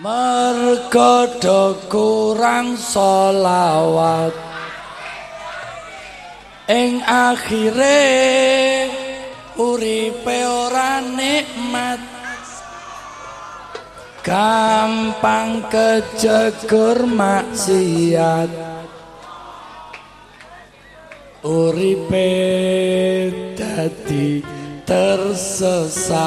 mergo kurang solawat ing akhire uripe ora nikmat. Gampang kejegur maksiat. Uripe dadi tersesat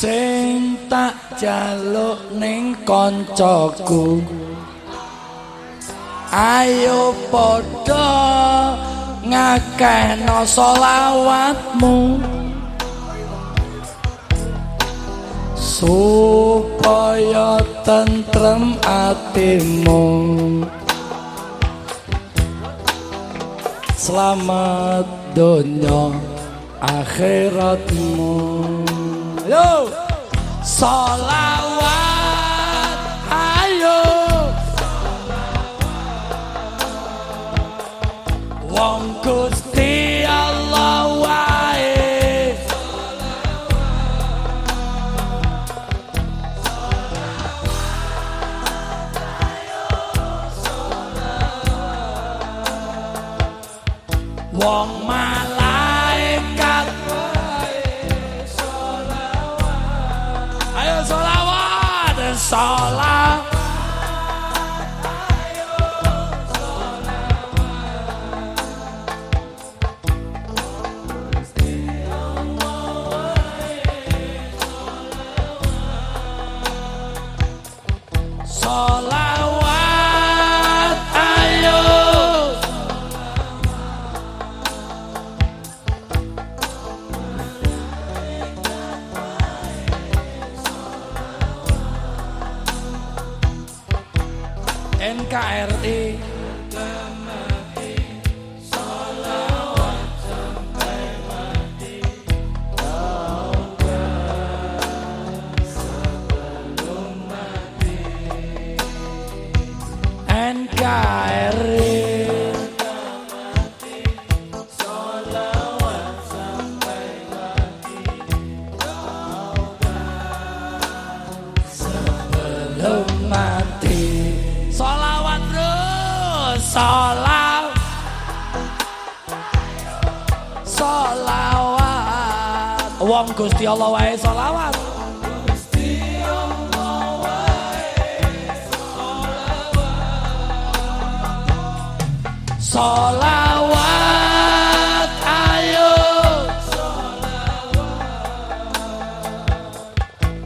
sing tak jaluk ning kancaku. Ayo padha ngakehno selawatmu. Supaya tentrem atimu. Selamat dunia akhiratmu yo salawat. Ayo. Wong Gusti Allah wae. Wong malaikat Sọ KRI terus Solawat Solawat Wong Gusti Allah wae solawat Solawat ayo.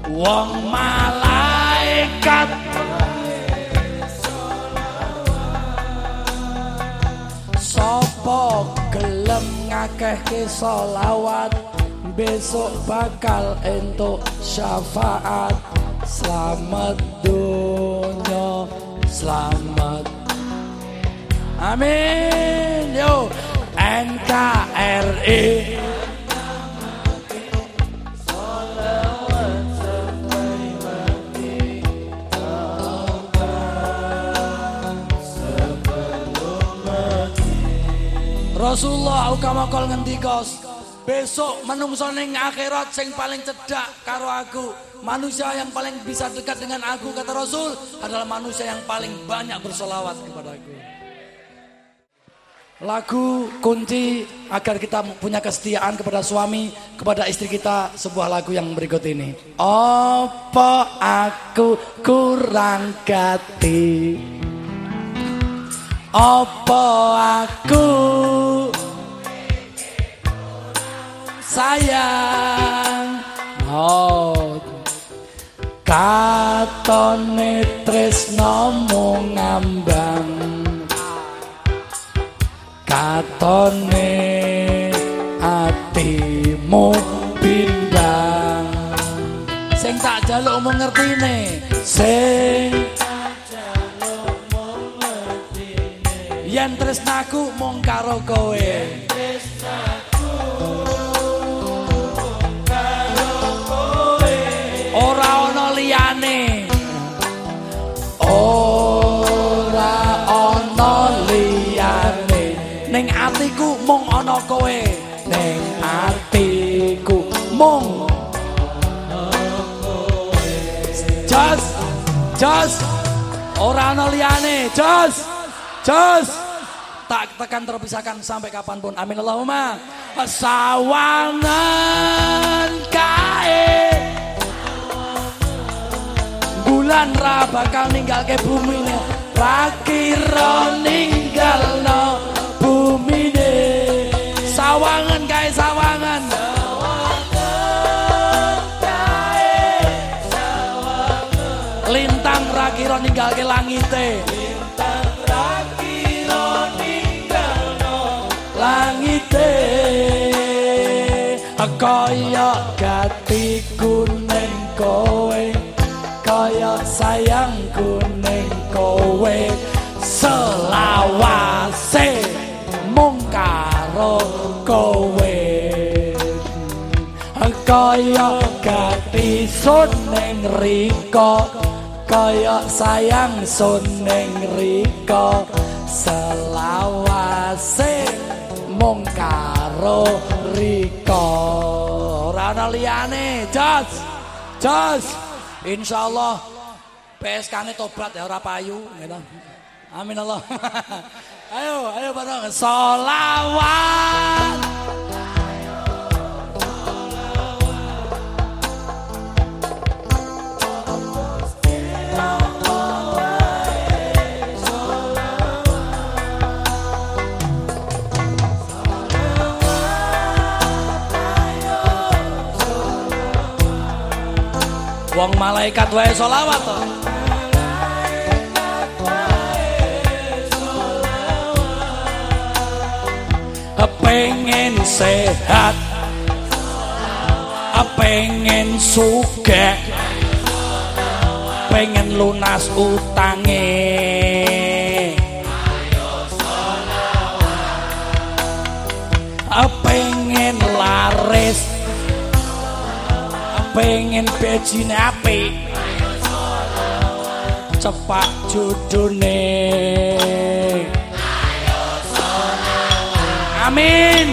Wong malaikat ngakehke solawat Besok bakal entuk syafaat. Selamat dunia Selamat. Amin. Yo NKRI Rasulullah ukama kol ngendikos Besok menungso ning akhirat sing paling cedak karo aku Manusia yang paling bisa dekat dengan aku kata Rasul Adalah manusia yang paling banyak bersolawat kepada aku Lagu kunci agar kita punya kesetiaan kepada suami, kepada istri kita sebuah lagu yang berikut ini. Apa aku kurang gati? Apa aku? Sayang? Oh, katone tresno mung katone atimu bindang. Sing tak jaluk mung ngertine sing yen tresnaku mung karo kowe. Ora ana liyane. Ora ana liyane. Ning atiku mung ana kowe. Ning atiku mung. Jos, jos, orang liane, jos, jos. Tak tekan terpisahkan sampai kapan pun. Amin Allahumma. Sawangan kae. Bulan ra bakal. Rakira ninggal no bumi ne. Sawangan kae sawangan. Lintang rakira ninggal ke langite. langite kaya gati kuning kowe kaya sayang kuning kowe. Selawase mung karo kowe. Kaya gati suning riko kaya sayang suning riko. Selawase mung karo Riko ana liyane jos jos insyaallah PSK-ne tobat ya ora payu gitu. Amin Allah. ayo, ayo bareng solawat. Wong malaikat wae solawat to. Pengen sehat. Pengen suge Pengen lunas utange. Pengen laris pengen bejine apik cepak judune amin.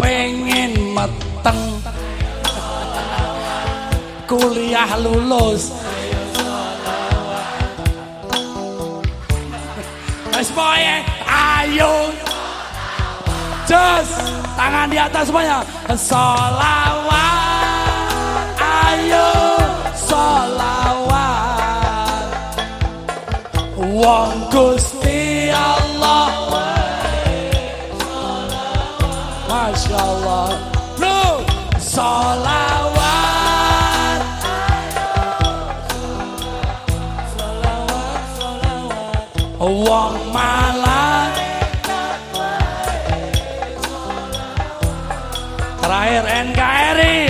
Pengen meteng kuliah lulus. Wes ayo. Jos, tangan di atas semuanya. Salawat solawat Wong Gusti Allah Masya Allah Lu solawat Wong malah Terakhir NKRI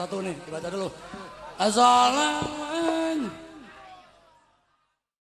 satu nih, dibaca dulu. Assalamualaikum.